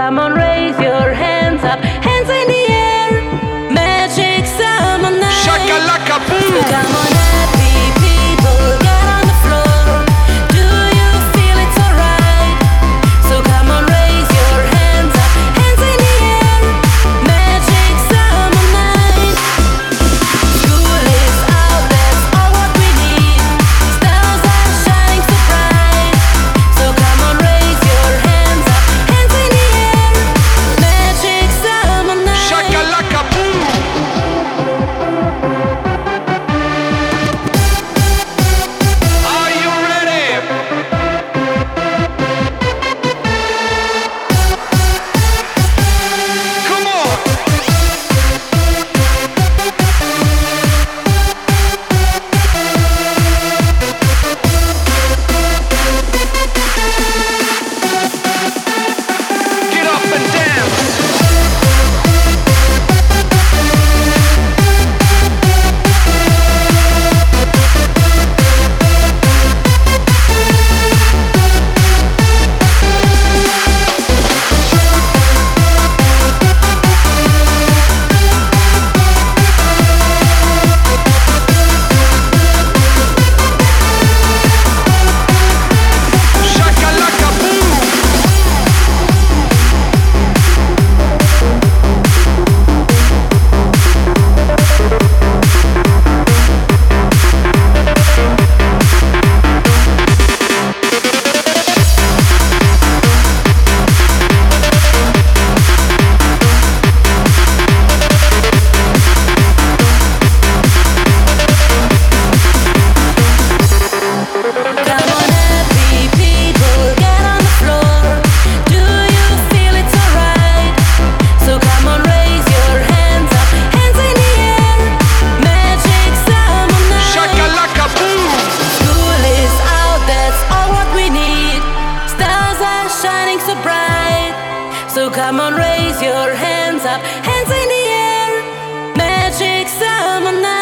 Come on, raise your hands up, hands in the air. Magic summer night. Shakalaka boom. Come on. So come on, raise your hands up, hands in the air. Magic summer night.